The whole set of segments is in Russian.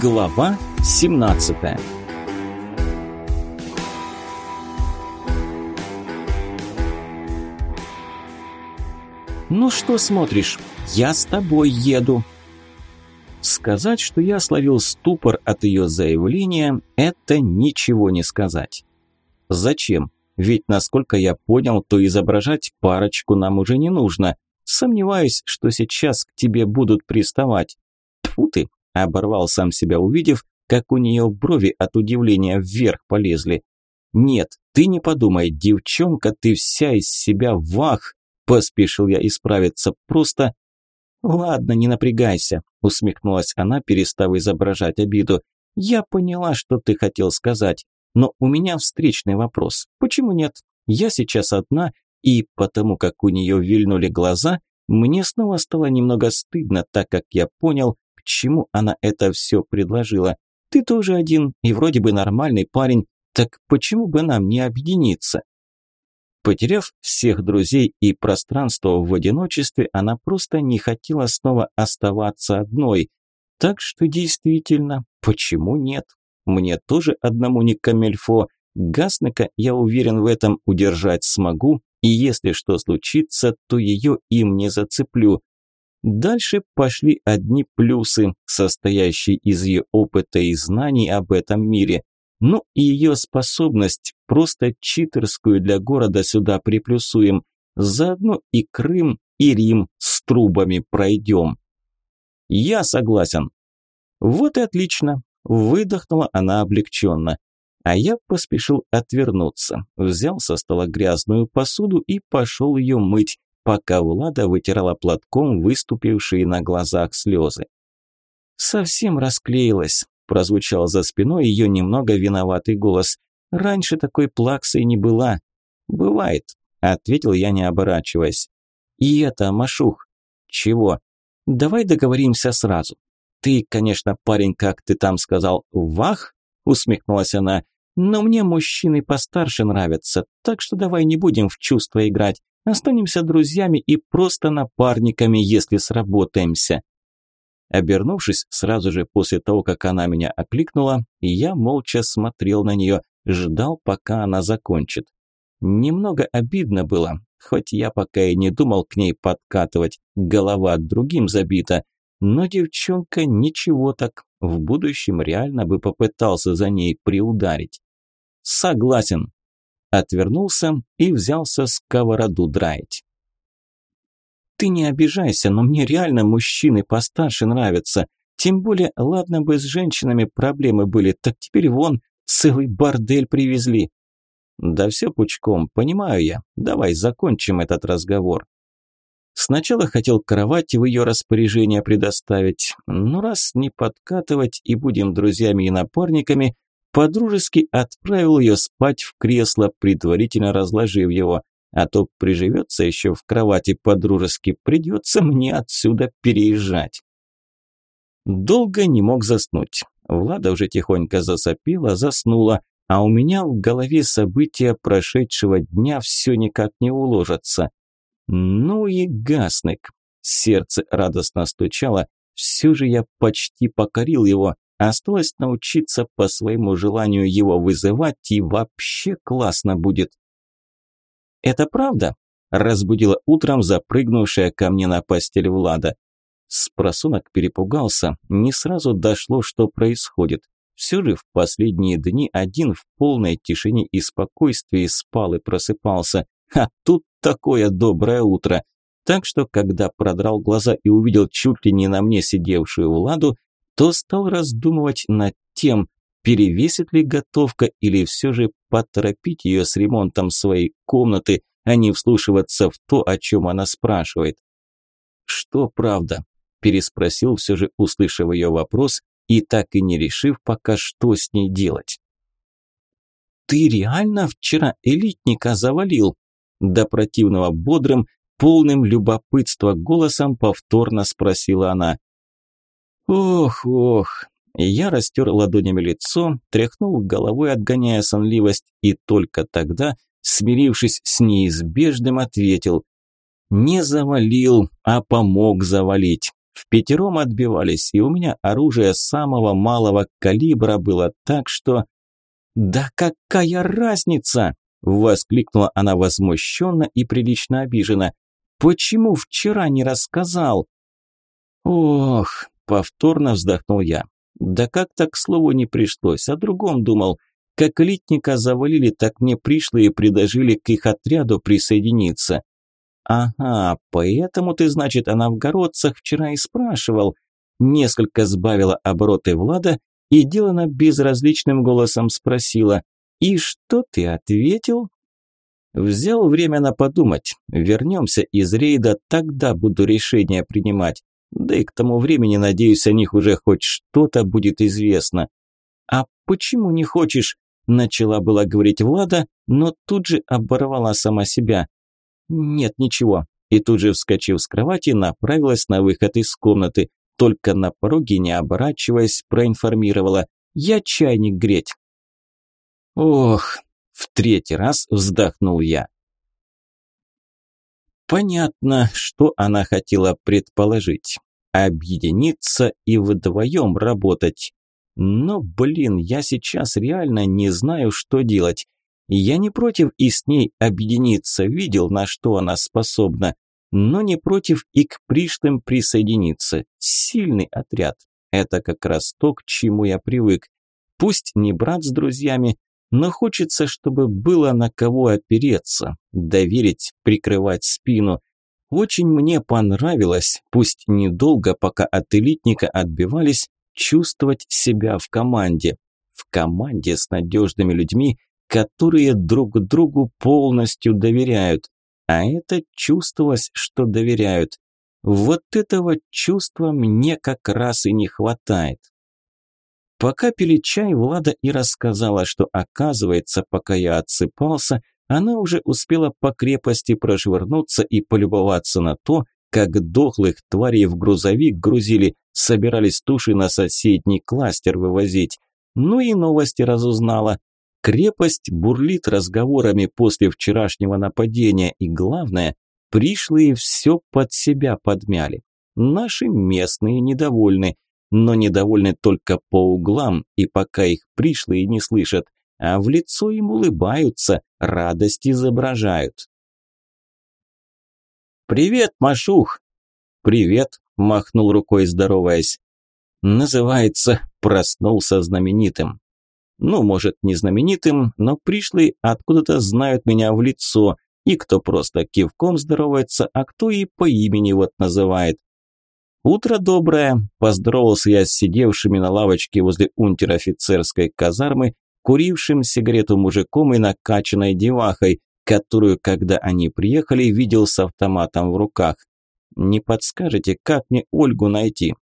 Глава 17 «Ну что смотришь? Я с тобой еду!» Сказать, что я словил ступор от ее заявления, это ничего не сказать. Зачем? Ведь, насколько я понял, то изображать парочку нам уже не нужно. Сомневаюсь, что сейчас к тебе будут приставать. Тьфу ты, оборвал сам себя, увидев, как у нее брови от удивления вверх полезли. Нет, ты не подумай, девчонка, ты вся из себя вах, поспешил я исправиться, просто... Ладно, не напрягайся, усмехнулась она, перестав изображать обиду. Я поняла, что ты хотел сказать, но у меня встречный вопрос. Почему нет? Я сейчас одна, и потому как у нее вильнули глаза, мне снова стало немного стыдно, так как я понял, чему она это все предложила. Ты тоже один, и вроде бы нормальный парень, так почему бы нам не объединиться? Потеряв всех друзей и пространство в одиночестве, она просто не хотела снова оставаться одной. Так что действительно, почему нет? Мне тоже одному не камельфо. Гаснека, я уверен в этом, удержать смогу, и если что случится, то ее им не зацеплю. Дальше пошли одни плюсы, состоящие из ее опыта и знаний об этом мире. Ну и ее способность, просто читерскую для города сюда приплюсуем. Заодно и Крым, и Рим с трубами пройдем. Я согласен. Вот и отлично. Выдохнула она облегченно. А я поспешил отвернуться, взял со стола грязную посуду и пошел ее мыть, пока Влада вытирала платком выступившие на глазах слезы. «Совсем расклеилась», – прозвучал за спиной ее немного виноватый голос. «Раньше такой плаксой не была». «Бывает», – ответил я, не оборачиваясь. «И это, Машух». «Чего?» «Давай договоримся сразу. Ты, конечно, парень, как ты там сказал, вах?» – усмехнулась она. «Но мне мужчины постарше нравятся, так что давай не будем в чувства играть. Останемся друзьями и просто напарниками, если сработаемся». Обернувшись сразу же после того, как она меня окликнула, я молча смотрел на нее, ждал, пока она закончит. Немного обидно было, хоть я пока и не думал к ней подкатывать, голова другим забита, но девчонка ничего так, в будущем реально бы попытался за ней приударить. Согласен, Отвернулся и взялся сковороду драить. «Ты не обижайся, но мне реально мужчины постарше нравятся. Тем более, ладно бы с женщинами проблемы были, так теперь вон целый бордель привезли». «Да все пучком, понимаю я. Давай закончим этот разговор». Сначала хотел кровать в ее распоряжение предоставить, но раз не подкатывать и будем друзьями и напарниками, Подружески отправил ее спать в кресло, предварительно разложив его. А то приживется еще в кровати подружески, придется мне отсюда переезжать. Долго не мог заснуть. Влада уже тихонько засопела, заснула, а у меня в голове события прошедшего дня все никак не уложатся. Ну и гасник. Сердце радостно стучало, все же я почти покорил его, Осталось научиться по своему желанию его вызывать, и вообще классно будет. «Это правда?» – разбудила утром запрыгнувшая ко мне на постель Влада. Спросунок перепугался, не сразу дошло, что происходит. Все же в последние дни один в полной тишине и спокойствии спал и просыпался. А тут такое доброе утро. Так что, когда продрал глаза и увидел чуть ли не на мне сидевшую Владу, то стал раздумывать над тем, перевесит ли готовка или все же поторопить ее с ремонтом своей комнаты, а не вслушиваться в то, о чем она спрашивает. «Что правда?» – переспросил все же, услышав ее вопрос и так и не решив пока, что с ней делать. «Ты реально вчера элитника завалил?» До противного бодрым, полным любопытства голосом повторно спросила она. Ох, ох. Я растер ладонями лицо, тряхнул головой, отгоняя сонливость, и только тогда, смирившись с неизбежным, ответил. Не завалил, а помог завалить. В пятером отбивались, и у меня оружие самого малого калибра было так, что... «Да какая разница!» – воскликнула она возмущенно и прилично обижена. «Почему вчера не рассказал?» «Ох!» – повторно вздохнул я. «Да как-то к слову не пришлось, о другом думал. Как литника завалили, так мне пришло и предложили к их отряду присоединиться. Ага, поэтому ты, значит, о новгородцах вчера и спрашивал. Несколько сбавила обороты Влада и делано безразличным голосом спросила. И что ты ответил? Взял время на подумать. Вернемся из рейда, тогда буду решение принимать. Да и к тому времени, надеюсь, о них уже хоть что-то будет известно. А почему не хочешь? Начала была говорить Влада, но тут же оборвала сама себя. «Нет, ничего». И тут же, вскочив с кровати, направилась на выход из комнаты. Только на пороге, не оборачиваясь, проинформировала. «Я чайник греть». «Ох!» – в третий раз вздохнул я. Понятно, что она хотела предположить. Объединиться и вдвоем работать. Но, блин, я сейчас реально не знаю, что делать. Я не против и с ней объединиться, видел, на что она способна, но не против и к пришлым присоединиться. Сильный отряд. Это как раз то, к чему я привык. Пусть не брат с друзьями, но хочется, чтобы было на кого опереться, доверить, прикрывать спину. Очень мне понравилось, пусть недолго, пока от элитника отбивались, чувствовать себя в команде. В команде с надежными людьми, которые друг другу полностью доверяют. А это чувствовалось, что доверяют. Вот этого чувства мне как раз и не хватает. Пока пили чай, Влада и рассказала, что, оказывается, пока я отсыпался, она уже успела по крепости прошвырнуться и полюбоваться на то, как дохлых тварей в грузовик грузили, собирались туши на соседний кластер вывозить. Ну и новости разузнала. Крепость бурлит разговорами после вчерашнего нападения, и главное, пришлые все под себя подмяли. Наши местные недовольны, но недовольны только по углам, и пока их пришлые не слышат, а в лицо им улыбаются, радость изображают. «Привет, Машух!» «Привет!» – махнул рукой, здороваясь. Называется «Проснулся знаменитым». Ну, может, не знаменитым, но пришлые откуда-то знают меня в лицо, и кто просто кивком здоровается, а кто и по имени вот называет. «Утро доброе!» – поздоровался я с сидевшими на лавочке возле унтер-офицерской казармы, курившим сигарету мужиком и накачанной девахой, которую, когда они приехали, видел с автоматом в руках. Не подскажете, как мне Ольгу найти?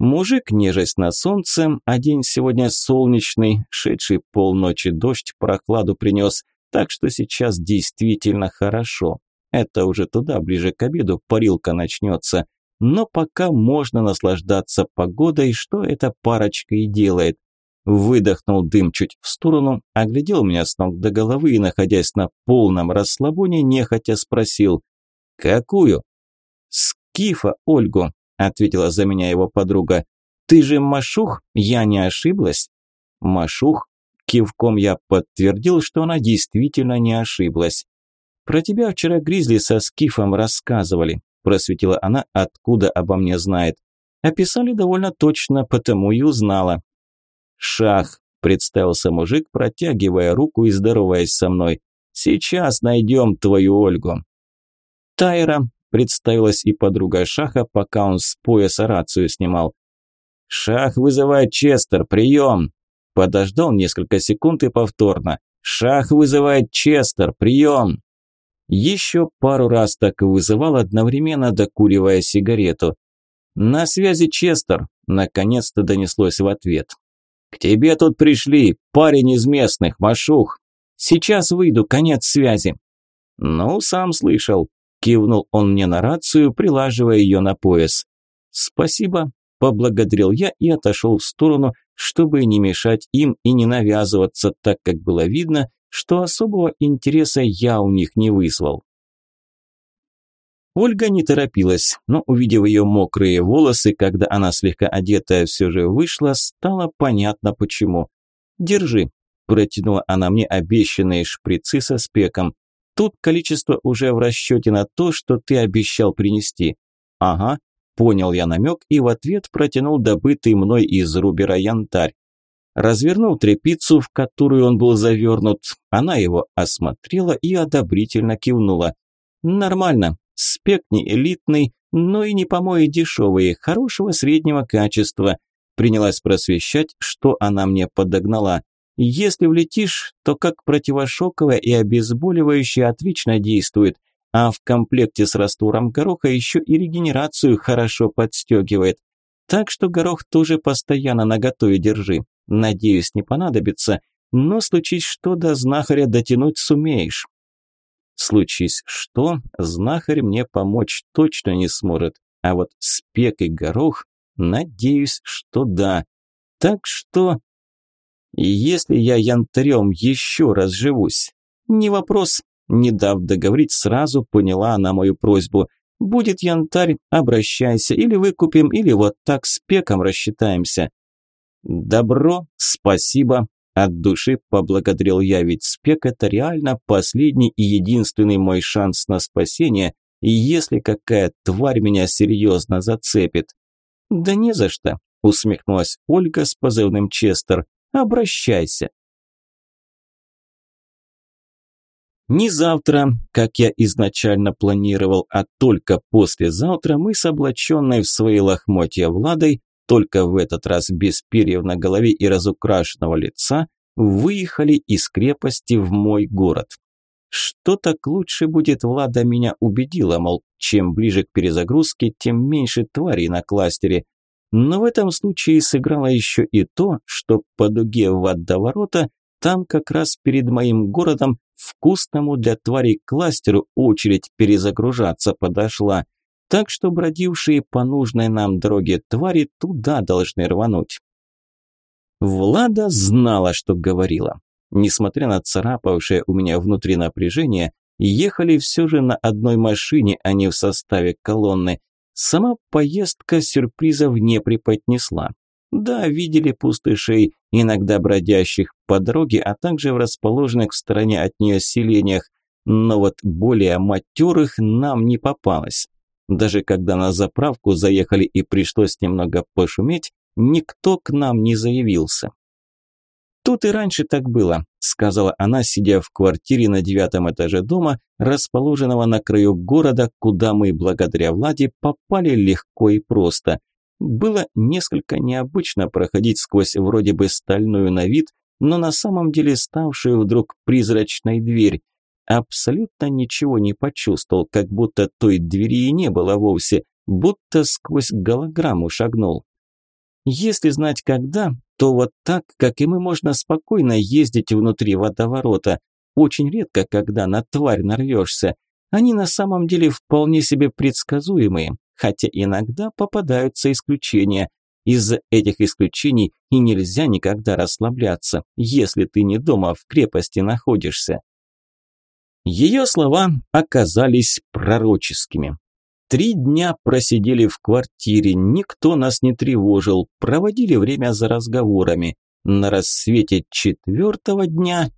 Мужик, нежесть на солнце, а день сегодня солнечный, шедший полночи дождь прохладу принес, так что сейчас действительно хорошо. Это уже туда, ближе к обеду, парилка начнется. Но пока можно наслаждаться погодой, что эта парочка и делает. Выдохнул дым чуть в сторону, оглядел меня с ног до головы и, находясь на полном расслабоне, нехотя спросил «Какую?» «Скифа Ольгу», – ответила за меня его подруга. «Ты же Машух? Я не ошиблась?» «Машух?» Кивком я подтвердил, что она действительно не ошиблась. «Про тебя вчера Гризли со Скифом рассказывали», – просветила она, откуда обо мне знает. «Описали довольно точно, потому и узнала». «Шах», – представился мужик, протягивая руку и здороваясь со мной. «Сейчас найдем твою Ольгу». «Тайра», – представилась и подруга Шаха, пока он с пояса рацию снимал. «Шах вызывает Честер, прием!» Подождал несколько секунд и повторно. «Шах вызывает Честер, прием!» Еще пару раз так и вызывал, одновременно докуривая сигарету. «На связи Честер», – наконец-то донеслось в ответ. «К тебе тут пришли, парень из местных, Машух. Сейчас выйду, конец связи». «Ну, сам слышал», – кивнул он мне на рацию, прилаживая ее на пояс. «Спасибо», – поблагодарил я и отошел в сторону, чтобы не мешать им и не навязываться, так как было видно, что особого интереса я у них не вызвал. Ольга не торопилась, но увидев ее мокрые волосы, когда она слегка одетая все же вышла, стало понятно почему. «Держи», – протянула она мне обещанные шприцы со спеком. «Тут количество уже в расчете на то, что ты обещал принести». «Ага», – понял я намек и в ответ протянул добытый мной из рубера янтарь. Развернул трепицу, в которую он был завернут. Она его осмотрела и одобрительно кивнула. «Нормально. Спек не элитный, но и не помои дешевые, хорошего среднего качества». Принялась просвещать, что она мне подогнала. «Если влетишь, то как противошоковое и обезболивающее отлично действует, а в комплекте с раствором гороха еще и регенерацию хорошо подстегивает. Так что горох тоже постоянно наготове держи. Надеюсь, не понадобится, но случись что, до знахаря дотянуть сумеешь. Случись что, знахарь мне помочь точно не сможет, а вот спек и горох, надеюсь, что да. Так что, если я янтарем еще раз живусь, не вопрос, не дав договорить, сразу поняла она мою просьбу. Будет янтарь, обращайся, или выкупим, или вот так с пеком рассчитаемся. «Добро, спасибо», – от души поблагодарил я, ведь спек – это реально последний и единственный мой шанс на спасение, если какая тварь меня серьезно зацепит. «Да не за что», – усмехнулась Ольга с позывным Честер. «Обращайся». Не завтра, как я изначально планировал, а только послезавтра мы с облаченной в свои лохмотья Владой только в этот раз без перьев на голове и разукрашенного лица, выехали из крепости в мой город. Что так лучше будет, Влада меня убедила, мол, чем ближе к перезагрузке, тем меньше тварей на кластере. Но в этом случае сыграло еще и то, что по дуге в водоворота там как раз перед моим городом вкусному для тварей кластеру очередь перезагружаться подошла – так что бродившие по нужной нам дороге твари туда должны рвануть. Влада знала, что говорила. Несмотря на царапавшее у меня внутри напряжение, ехали все же на одной машине, а не в составе колонны. Сама поездка сюрпризов не преподнесла. Да, видели пустышей, иногда бродящих по дороге, а также в расположенных в стороне от нее селениях, но вот более матерых нам не попалось. Даже когда на заправку заехали и пришлось немного пошуметь, никто к нам не заявился. «Тут и раньше так было», – сказала она, сидя в квартире на девятом этаже дома, расположенного на краю города, куда мы, благодаря Владе, попали легко и просто. Было несколько необычно проходить сквозь вроде бы стальную на вид, но на самом деле ставшую вдруг призрачной дверь – абсолютно ничего не почувствовал, как будто той двери и не было вовсе, будто сквозь голограмму шагнул. Если знать когда, то вот так, как и мы, можно спокойно ездить внутри водоворота. Очень редко, когда на тварь нарвешься. Они на самом деле вполне себе предсказуемые, хотя иногда попадаются исключения. Из-за этих исключений и нельзя никогда расслабляться, если ты не дома в крепости находишься. Ее слова оказались пророческими. Три дня просидели в квартире, никто нас не тревожил, проводили время за разговорами. На рассвете четвертого дня...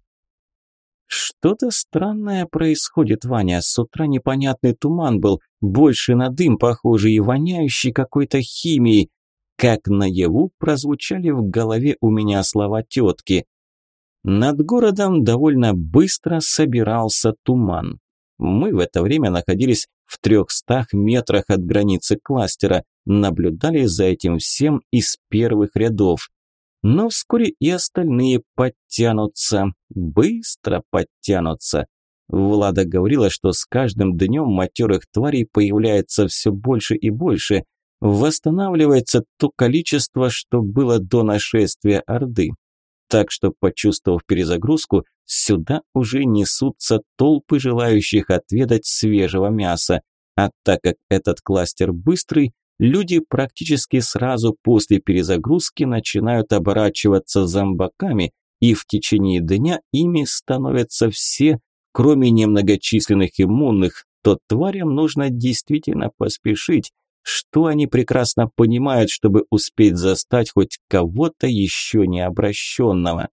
Что-то странное происходит, Ваня. С утра непонятный туман был, больше на дым похожий и воняющий какой-то химией. Как наяву прозвучали в голове у меня слова тетки. Над городом довольно быстро собирался туман. Мы в это время находились в трехстах метрах от границы кластера, наблюдали за этим всем из первых рядов. Но вскоре и остальные подтянутся, быстро подтянутся. Влада говорила, что с каждым днем матерых тварей появляется все больше и больше. Восстанавливается то количество, что было до нашествия Орды так что, почувствовав перезагрузку, сюда уже несутся толпы желающих отведать свежего мяса. А так как этот кластер быстрый, люди практически сразу после перезагрузки начинают оборачиваться зомбаками, и в течение дня ими становятся все, кроме немногочисленных иммунных, то тварям нужно действительно поспешить, что они прекрасно понимают, чтобы успеть застать хоть кого-то еще не обращенного.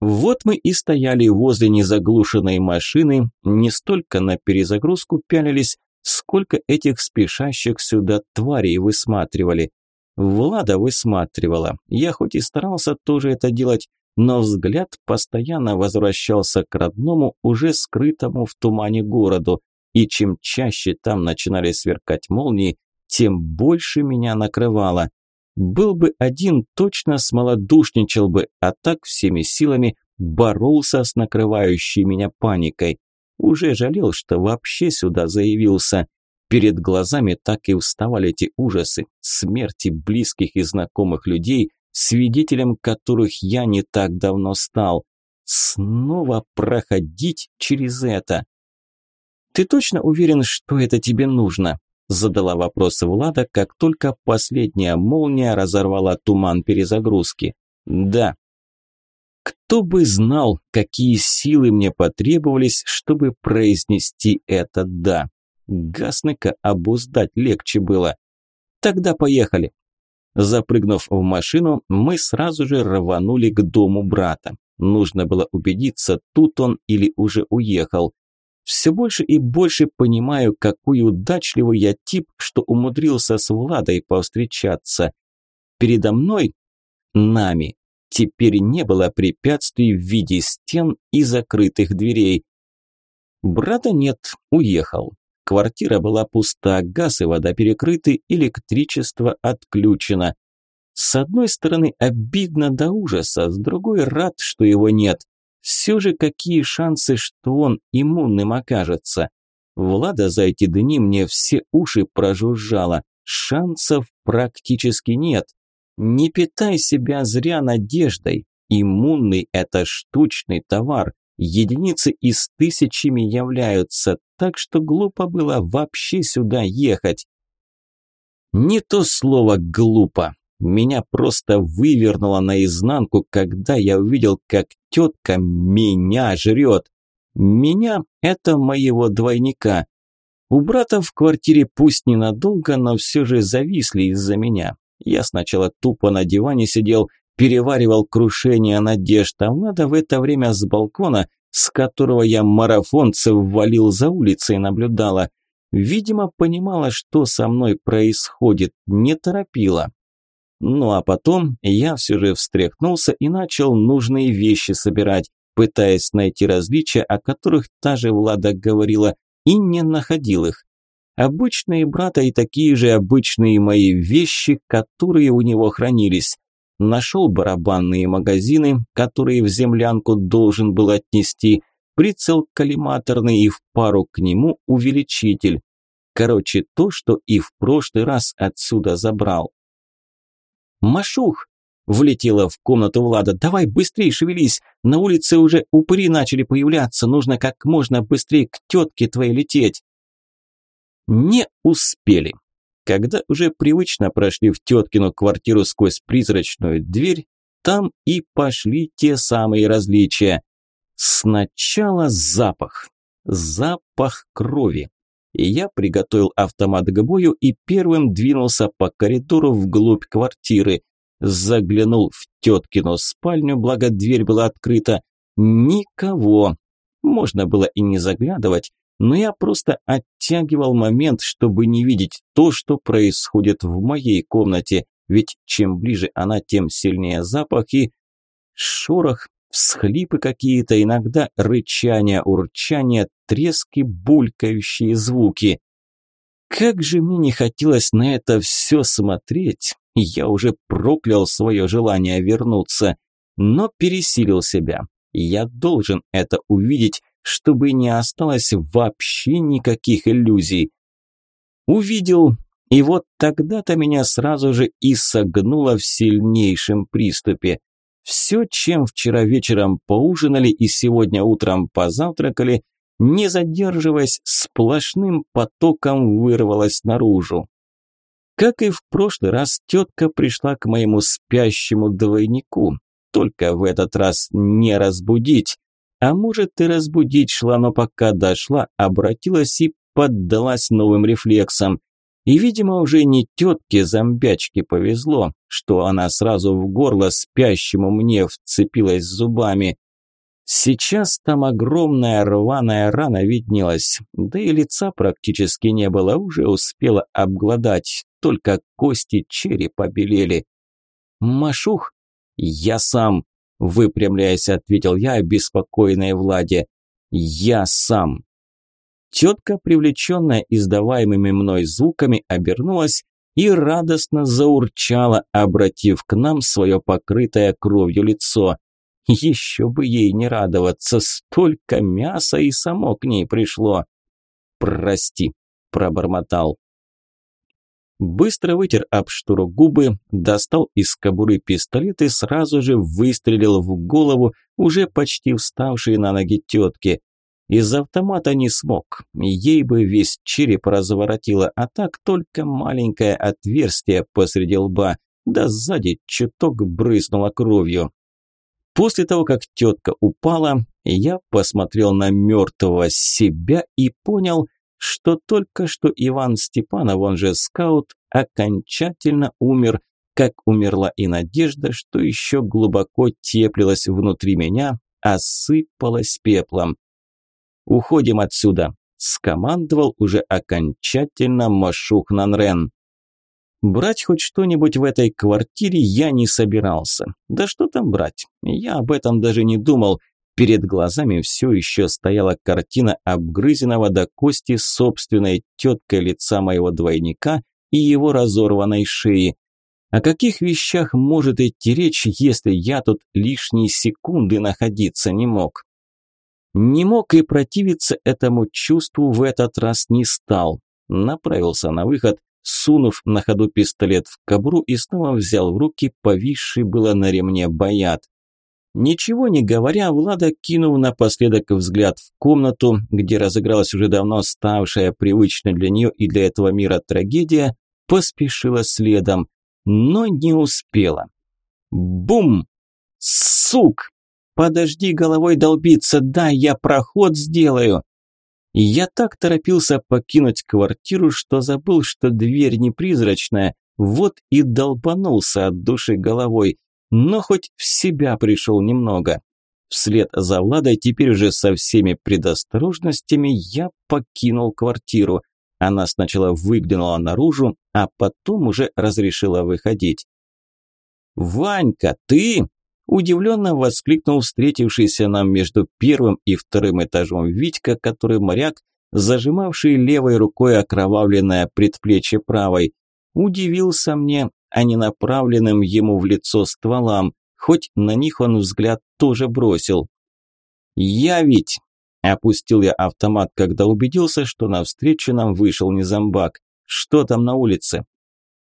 Вот мы и стояли возле незаглушенной машины, не столько на перезагрузку пялились, сколько этих спешащих сюда тварей высматривали. Влада высматривала. Я хоть и старался тоже это делать, но взгляд постоянно возвращался к родному, уже скрытому в тумане городу, и чем чаще там начинали сверкать молнии, тем больше меня накрывало. Был бы один, точно смолодушничал бы, а так всеми силами боролся с накрывающей меня паникой. Уже жалел, что вообще сюда заявился. Перед глазами так и вставали эти ужасы, смерти близких и знакомых людей, свидетелем которых я не так давно стал. Снова проходить через это. «Ты точно уверен, что это тебе нужно?» Задала вопрос Влада, как только последняя молния разорвала туман перезагрузки. «Да». Кто бы знал, какие силы мне потребовались, чтобы произнести это «да». Гасныка обуздать легче было. Тогда поехали. Запрыгнув в машину, мы сразу же рванули к дому брата. Нужно было убедиться, тут он или уже уехал. Все больше и больше понимаю, какой удачливый я тип, что умудрился с Владой повстречаться. Передо мной, нами, теперь не было препятствий в виде стен и закрытых дверей. Брата нет, уехал. Квартира была пуста, газ и вода перекрыты, электричество отключено. С одной стороны, обидно до ужаса, с другой рад, что его нет. Все же какие шансы, что он иммунным окажется? Влада за эти дни мне все уши прожужжала. Шансов практически нет. Не питай себя зря надеждой. Иммунный – это штучный товар. Единицы из тысячами являются, так что глупо было вообще сюда ехать. Не то слово «глупо». Меня просто вывернуло наизнанку, когда я увидел, как тетка меня жрет. Меня – это моего двойника. У брата в квартире пусть ненадолго, но все же зависли из-за меня. Я сначала тупо на диване сидел, переваривал крушение надежд, а Влада в это время с балкона, с которого я марафонцев валил за улицей, наблюдала. Видимо, понимала, что со мной происходит, не торопила. Ну а потом я все же встряхнулся и начал нужные вещи собирать, пытаясь найти различия, о которых та же Влада говорила, и не находил их. Обычные брата и такие же обычные мои вещи, которые у него хранились. Нашел барабанные магазины, которые в землянку должен был отнести, прицел коллиматорный и в пару к нему увеличитель. Короче, то, что и в прошлый раз отсюда забрал. «Машух!» – влетела в комнату Влада. «Давай быстрее шевелись! На улице уже упыри начали появляться, нужно как можно быстрее к тетке твоей лететь!» Не успели. Когда уже привычно прошли в теткину квартиру сквозь призрачную дверь, там и пошли те самые различия. Сначала запах. Запах крови я приготовил автомат к бою и первым двинулся по коридору вглубь квартиры. Заглянул в теткину спальню, благо дверь была открыта. Никого. Можно было и не заглядывать, но я просто оттягивал момент, чтобы не видеть то, что происходит в моей комнате, ведь чем ближе она, тем сильнее запах и шорох, всхлипы какие-то, иногда рычание, урчание, трески, булькающие звуки. Как же мне не хотелось на это все смотреть, я уже проклял свое желание вернуться, но пересилил себя. Я должен это увидеть, чтобы не осталось вообще никаких иллюзий. Увидел, и вот тогда-то меня сразу же и согнуло в сильнейшем приступе. Все, чем вчера вечером поужинали и сегодня утром позавтракали, не задерживаясь, сплошным потоком вырвалось наружу. Как и в прошлый раз, тетка пришла к моему спящему двойнику, только в этот раз не разбудить. А может и разбудить шла, но пока дошла, обратилась и поддалась новым рефлексам. И, видимо, уже не тетке-зомбячке повезло, что она сразу в горло спящему мне вцепилась зубами. Сейчас там огромная рваная рана виднелась, да и лица практически не было, уже успела обглодать, только кости черепа белели. «Машух?» «Я сам», – выпрямляясь, ответил я обеспокоенной Владе. «Я сам». Тетка, привлеченная издаваемыми мной звуками, обернулась и радостно заурчала, обратив к нам свое покрытое кровью лицо. Еще бы ей не радоваться, столько мяса и само к ней пришло. «Прости», – пробормотал. Быстро вытер об штуру губы, достал из кобуры пистолет и сразу же выстрелил в голову уже почти вставшей на ноги тетки. Из автомата не смог, ей бы весь череп разворотило, а так только маленькое отверстие посреди лба, да сзади чуток брызнуло кровью. После того, как тетка упала, я посмотрел на мертвого себя и понял, что только что Иван Степанов, он же скаут, окончательно умер, как умерла и надежда, что еще глубоко теплилась внутри меня, осыпалась пеплом. «Уходим отсюда», – скомандовал уже окончательно Машух Нанрен. Брать хоть что-нибудь в этой квартире я не собирался. Да что там брать? Я об этом даже не думал. Перед глазами все еще стояла картина обгрызенного до кости собственной теткой лица моего двойника и его разорванной шеи. О каких вещах может идти речь, если я тут лишние секунды находиться не мог? Не мог и противиться этому чувству в этот раз не стал. Направился на выход, сунув на ходу пистолет в кобру и снова взял в руки повисший было на ремне боят. Ничего не говоря, Влада, кинув напоследок взгляд в комнату, где разыгралась уже давно ставшая привычной для нее и для этого мира трагедия, поспешила следом, но не успела. Бум! Сук! Подожди головой долбиться, да, я проход сделаю. Я так торопился покинуть квартиру, что забыл, что дверь не призрачная, вот и долбанулся от души головой, но хоть в себя пришел немного. Вслед за Владой теперь уже со всеми предосторожностями я покинул квартиру. Она сначала выглянула наружу, а потом уже разрешила выходить. «Ванька, ты?» Удивленно воскликнул встретившийся нам между первым и вторым этажом Витька, который моряк, зажимавший левой рукой окровавленное предплечье правой. Удивился мне, а не направленным ему в лицо стволам, хоть на них он взгляд тоже бросил. «Я ведь!» – опустил я автомат, когда убедился, что навстречу нам вышел не зомбак. «Что там на улице?»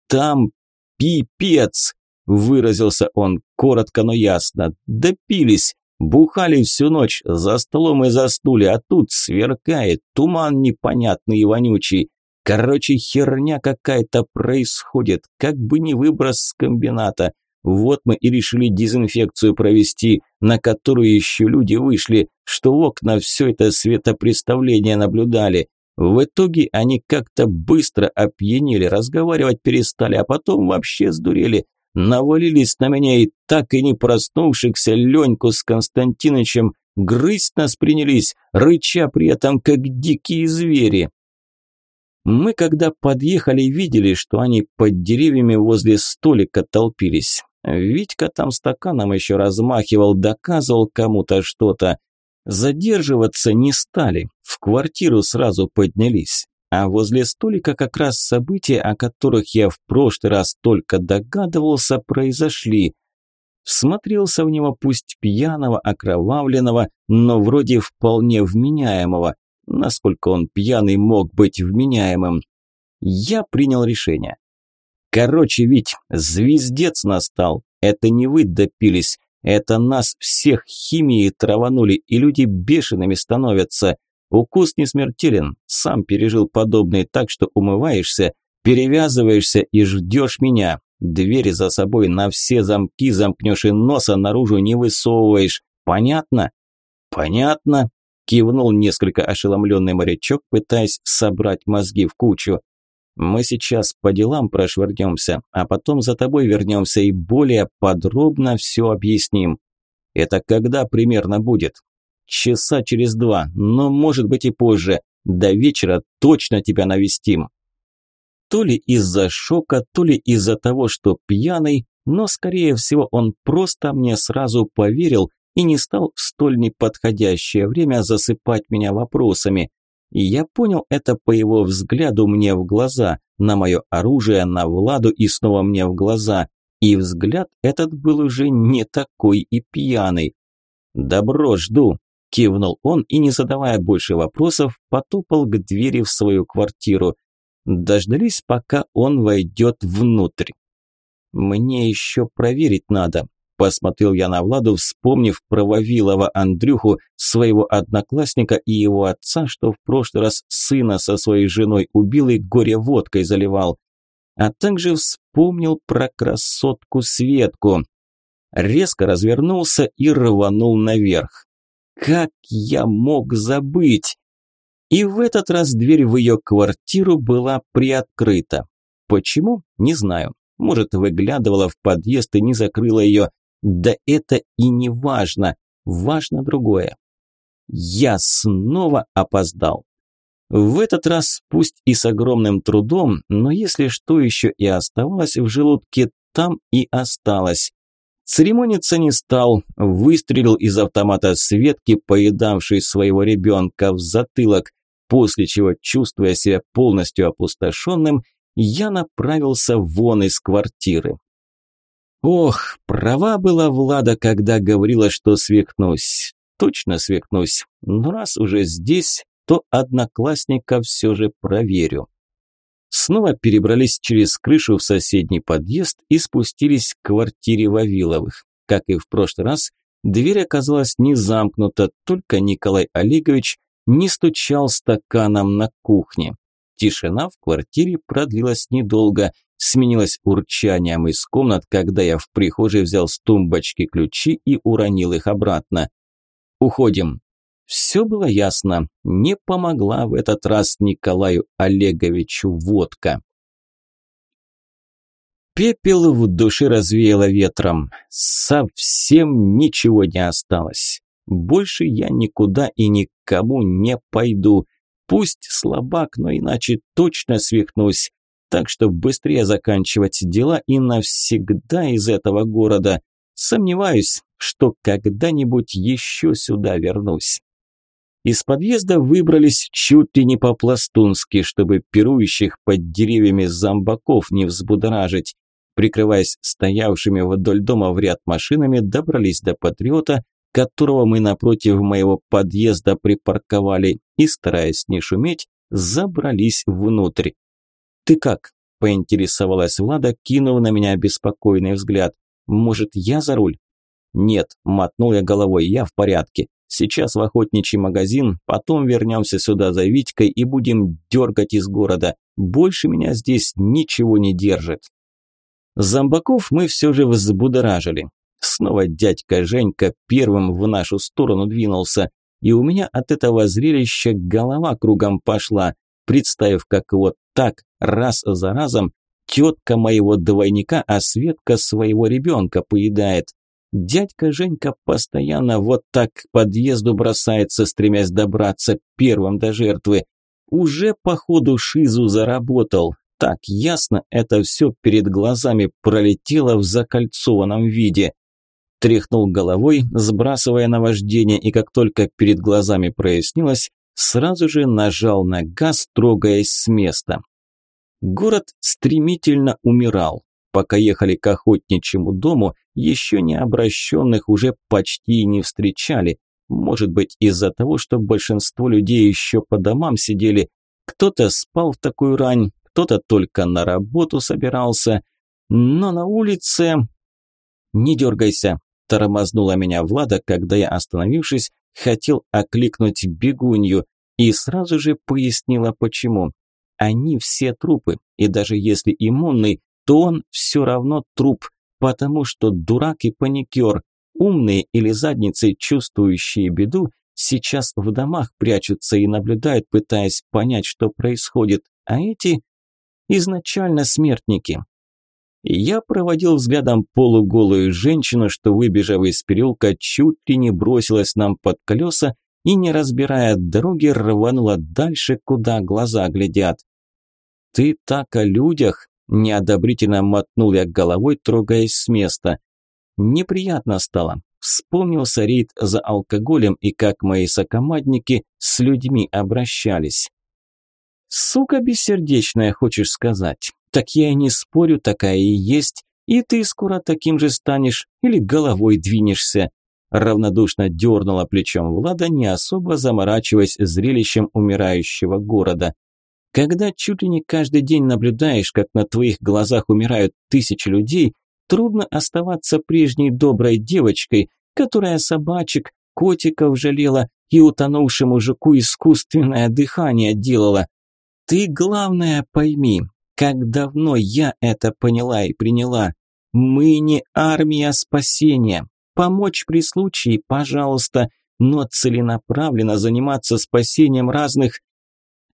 «Там пипец!» Выразился он коротко, но ясно. Допились, бухали всю ночь, за столом и заснули, а тут сверкает, туман непонятный и вонючий. Короче, херня какая-то происходит, как бы не выброс с комбината. Вот мы и решили дезинфекцию провести, на которую еще люди вышли, что окна все это светопреставление наблюдали. В итоге они как-то быстро опьянели, разговаривать перестали, а потом вообще сдурели навалились на меня и так и не проснувшихся Леньку с Константинычем грызть нас принялись, рыча при этом как дикие звери. Мы, когда подъехали, видели, что они под деревьями возле столика толпились. Витька там стаканом еще размахивал, доказывал кому-то что-то. Задерживаться не стали, в квартиру сразу поднялись. А возле столика как раз события, о которых я в прошлый раз только догадывался, произошли. Всмотрелся в него пусть пьяного, окровавленного, но вроде вполне вменяемого. Насколько он пьяный мог быть вменяемым? Я принял решение. Короче, ведь звездец настал. Это не вы допились. Это нас всех химией траванули, и люди бешеными становятся. Укус не смертелен, сам пережил подобное так, что умываешься, перевязываешься и ждешь меня. Двери за собой на все замки замкнешь и носа наружу не высовываешь. Понятно? Понятно, кивнул несколько ошеломленный морячок, пытаясь собрать мозги в кучу. Мы сейчас по делам прошвырнемся, а потом за тобой вернемся и более подробно все объясним. Это когда примерно будет? Часа через два, но может быть и позже. До вечера точно тебя навестим. То ли из-за шока, то ли из-за того, что пьяный, но скорее всего он просто мне сразу поверил и не стал в столь неподходящее время засыпать меня вопросами. И я понял это по его взгляду мне в глаза, на мое оружие, на Владу и снова мне в глаза. И взгляд этот был уже не такой и пьяный. «Добро, жду», – кивнул он и, не задавая больше вопросов, потопал к двери в свою квартиру. Дождались, пока он войдет внутрь. «Мне еще проверить надо», Посмотрел я на Владу, вспомнив про Вавилова Андрюху, своего одноклассника и его отца, что в прошлый раз сына со своей женой убил и горе водкой заливал. А также вспомнил про красотку Светку. Резко развернулся и рванул наверх. Как я мог забыть? И в этот раз дверь в ее квартиру была приоткрыта. Почему? Не знаю. Может, выглядывала в подъезд и не закрыла ее. Да это и не важно. Важно другое. Я снова опоздал. В этот раз, пусть и с огромным трудом, но если что еще и оставалось в желудке, там и осталось. Церемониться не стал, выстрелил из автомата Светки, поедавшей своего ребенка в затылок, после чего, чувствуя себя полностью опустошенным, я направился вон из квартиры. Ох, права была Влада, когда говорила, что свихнусь. Точно свихнусь. Но раз уже здесь, то одноклассника все же проверю. Снова перебрались через крышу в соседний подъезд и спустились к квартире Вавиловых. Как и в прошлый раз, дверь оказалась не замкнута, только Николай Олегович не стучал стаканом на кухне. Тишина в квартире продлилась недолго, сменилось урчанием из комнат, когда я в прихожей взял с тумбочки ключи и уронил их обратно. «Уходим». Все было ясно. Не помогла в этот раз Николаю Олеговичу водка. Пепел в душе развеяло ветром. Совсем ничего не осталось. Больше я никуда и никому не пойду. Пусть слабак, но иначе точно свихнусь так что быстрее заканчивать дела и навсегда из этого города. Сомневаюсь, что когда-нибудь еще сюда вернусь. Из подъезда выбрались чуть ли не по-пластунски, чтобы пирующих под деревьями зомбаков не взбудоражить. Прикрываясь стоявшими вдоль дома в ряд машинами, добрались до патриота, которого мы напротив моего подъезда припарковали, и, стараясь не шуметь, забрались внутрь. «Ты как?» – поинтересовалась Влада, кинув на меня беспокойный взгляд. «Может, я за руль?» «Нет», – мотнул я головой, – «я в порядке. Сейчас в охотничий магазин, потом вернемся сюда за Витькой и будем дергать из города. Больше меня здесь ничего не держит». Зомбаков мы все же взбудоражили. Снова дядька Женька первым в нашу сторону двинулся, и у меня от этого зрелища голова кругом пошла, представив, как вот так раз за разом тетка моего двойника, а Светка своего ребенка поедает. Дядька Женька постоянно вот так к подъезду бросается, стремясь добраться первым до жертвы. Уже по ходу шизу заработал. Так ясно это все перед глазами пролетело в закольцованном виде. Тряхнул головой, сбрасывая наваждение, и как только перед глазами прояснилось, сразу же нажал на газ, трогаясь с места. Город стремительно умирал. Пока ехали к охотничьему дому, еще не обращенных уже почти не встречали. Может быть из-за того, что большинство людей еще по домам сидели. Кто-то спал в такую рань, кто-то только на работу собирался. Но на улице... «Не дергайся», – тормознула меня Влада, когда я, остановившись, хотел окликнуть бегунью и сразу же пояснила почему. Они все трупы, и даже если иммунный, то он все равно труп, потому что дурак и паникер, умные или задницы, чувствующие беду, Сейчас в домах прячутся и наблюдают, пытаясь понять, что происходит, а эти изначально смертники. Я проводил взглядом полуголую женщину, что, выбежав из переулка, чуть ли не бросилась нам под колеса и, не разбирая дороги, рванула дальше, куда глаза глядят. «Ты так о людях?» – неодобрительно мотнул я головой, трогаясь с места. Неприятно стало. Вспомнился рейд за алкоголем и как мои сокомандники с людьми обращались. «Сука бессердечная, хочешь сказать? Так я и не спорю, такая и есть. И ты скоро таким же станешь или головой двинешься». Равнодушно дернула плечом Влада, не особо заморачиваясь зрелищем умирающего города. Когда чуть ли не каждый день наблюдаешь, как на твоих глазах умирают тысячи людей, трудно оставаться прежней доброй девочкой, которая собачек, котиков жалела и утонувшему жуку искусственное дыхание делала. Ты, главное, пойми, как давно я это поняла и приняла. Мы не армия спасения. Помочь при случае, пожалуйста, но целенаправленно заниматься спасением разных...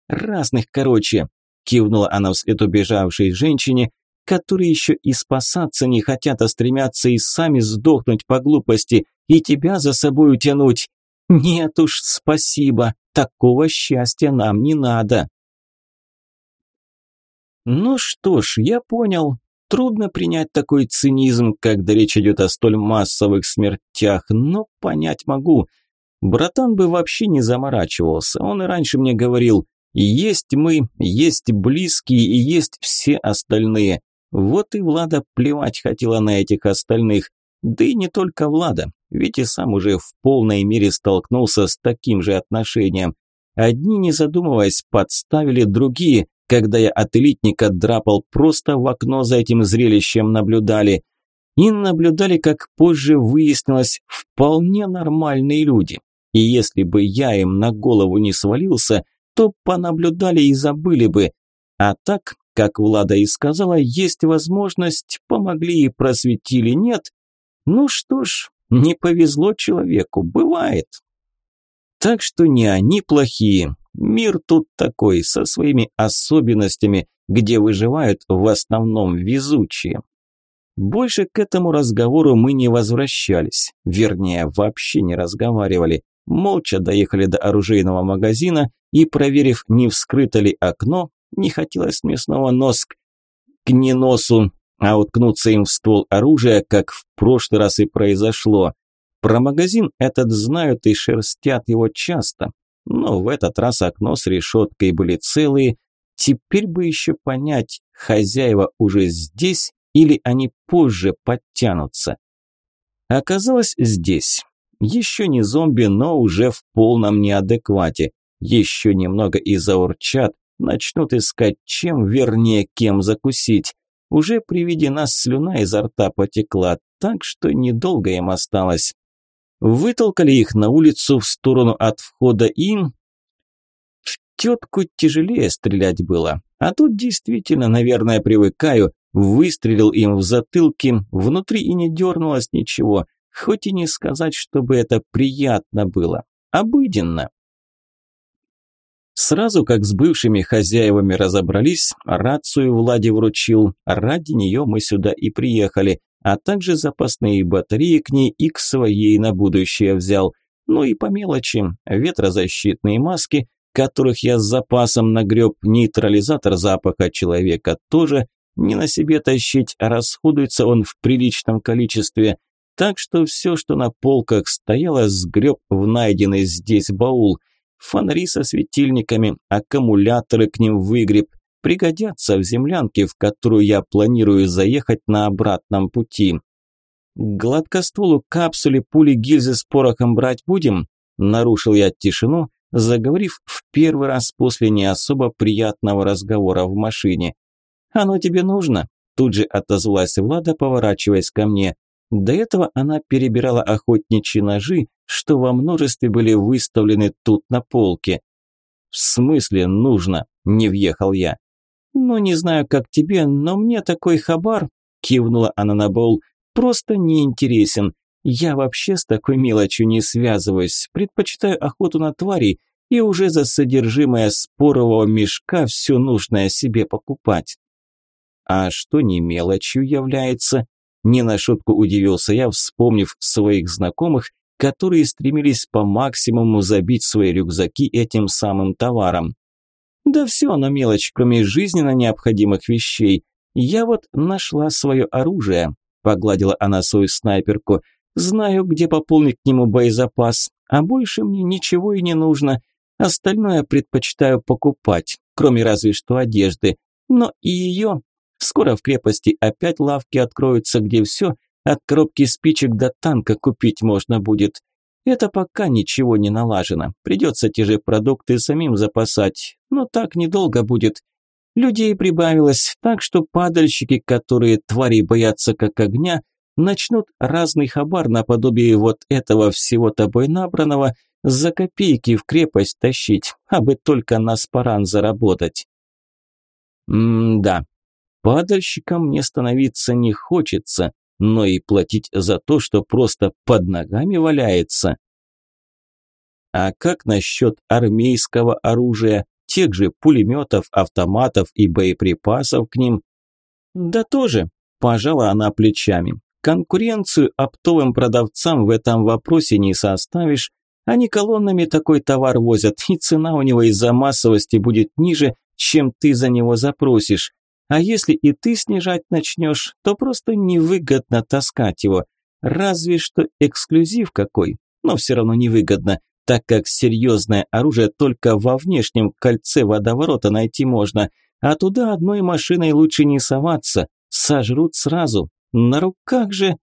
Разных, короче, кивнула она вслед убежавшей женщине, которые еще и спасаться не хотят, а стремятся и сами сдохнуть по глупости и тебя за собой утянуть. Нет уж, спасибо, такого счастья нам не надо. Ну что ж, я понял. Трудно принять такой цинизм, когда речь идет о столь массовых смертях, но понять могу. Братан бы вообще не заморачивался. Он и раньше мне говорил, есть мы, есть близкие и есть все остальные. Вот и Влада плевать хотела на этих остальных. Да и не только Влада, ведь и сам уже в полной мере столкнулся с таким же отношением. Одни, не задумываясь, подставили другие, когда я от элитника драпал, просто в окно за этим зрелищем наблюдали. И наблюдали, как позже выяснилось, вполне нормальные люди. И если бы я им на голову не свалился, то понаблюдали и забыли бы. А так, как Влада и сказала, есть возможность, помогли и просветили, нет. Ну что ж, не повезло человеку, бывает. Так что не они плохие. Мир тут такой, со своими особенностями, где выживают в основном везучие. Больше к этому разговору мы не возвращались, вернее, вообще не разговаривали. Молча доехали до оружейного магазина и, проверив, не вскрыто ли окно, не хотелось мне снова нос к, к неносу, а уткнуться им в ствол оружия, как в прошлый раз и произошло. Про магазин этот знают и шерстят его часто, но в этот раз окно с решеткой были целые. Теперь бы еще понять, хозяева уже здесь или они позже подтянутся. Оказалось здесь. Еще не зомби, но уже в полном неадеквате. Еще немного и заурчат, Начнут искать чем, вернее, кем закусить. Уже при виде нас слюна изо рта потекла, так что недолго им осталось. Вытолкали их на улицу в сторону от входа и... В тетку тяжелее стрелять было. А тут действительно, наверное, привыкаю. Выстрелил им в затылки, внутри и не дернулось ничего. Хоть и не сказать, чтобы это приятно было. Обыденно. Сразу как с бывшими хозяевами разобрались, рацию Владе вручил, ради нее мы сюда и приехали, а также запасные батареи к ней и к своей на будущее взял. Ну и по мелочи, ветрозащитные маски, которых я с запасом нагреб, нейтрализатор запаха человека тоже, не на себе тащить, а расходуется он в приличном количестве. Так что все, что на полках стояло, сгреб в найденный здесь баул – Фонари со светильниками, аккумуляторы к ним выгреб. Пригодятся в землянке, в которую я планирую заехать на обратном пути. Гладкостволу капсуле пули гильзы с порохом брать будем? Нарушил я тишину, заговорив в первый раз после не особо приятного разговора в машине. «Оно тебе нужно?» Тут же отозвалась Влада, поворачиваясь ко мне. До этого она перебирала охотничьи ножи, что во множестве были выставлены тут на полке. «В смысле нужно?» – не въехал я. «Ну, не знаю, как тебе, но мне такой хабар», – кивнула она на Боул, – «просто неинтересен. Я вообще с такой мелочью не связываюсь, предпочитаю охоту на тварей и уже за содержимое спорового мешка все нужное себе покупать. А что не мелочью является? Не на шутку удивился я, вспомнив своих знакомых, которые стремились по максимуму забить свои рюкзаки этим самым товаром. Да все оно мелочь, кроме жизненно необходимых вещей. Я вот нашла свое оружие, погладила она свою снайперку. Знаю, где пополнить к нему боезапас, а больше мне ничего и не нужно. Остальное предпочитаю покупать, кроме разве что одежды. Но и ее. Скоро в крепости опять лавки откроются, где все от коробки спичек до танка купить можно будет. Это пока ничего не налажено. Придется те же продукты самим запасать, но так недолго будет. Людей прибавилось, так что падальщики, которые твари боятся как огня, начнут разный хабар наподобие вот этого всего тобой набранного за копейки в крепость тащить, а бы только на спаран заработать. М-да, падальщиком мне становиться не хочется, но и платить за то, что просто под ногами валяется. А как насчет армейского оружия, тех же пулеметов, автоматов и боеприпасов к ним? Да тоже, пожала она плечами. Конкуренцию оптовым продавцам в этом вопросе не составишь, они колоннами такой товар возят, и цена у него из-за массовости будет ниже, чем ты за него запросишь. А если и ты снижать начнешь, то просто невыгодно таскать его. Разве что эксклюзив какой, но все равно невыгодно, так как серьезное оружие только во внешнем кольце водоворота найти можно, а туда одной машиной лучше не соваться, сожрут сразу. На руках же...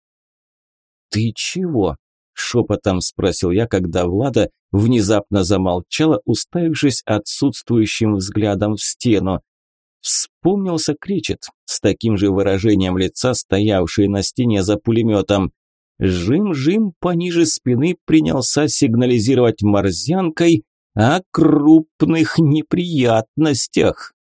«Ты чего?» – шепотом спросил я, когда Влада внезапно замолчала, уставившись отсутствующим взглядом в стену. Вспомнился кричит, с таким же выражением лица, стоявший на стене за пулеметом. Жим-жим пониже спины принялся сигнализировать морзянкой о крупных неприятностях.